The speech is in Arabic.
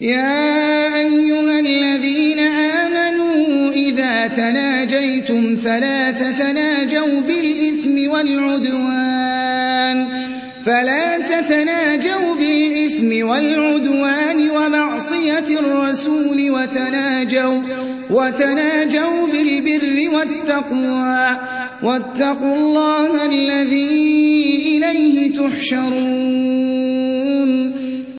يا أيها الذين آمنوا إذا تناجيتم فلا تتناجوا بالإثم والعدوان فلا تتناجوا بالإثم والعدوان ومعصية الرسول وتناجوا وتناجوا بالبر والتقوى واتقوا الله الذي إليه تحشرون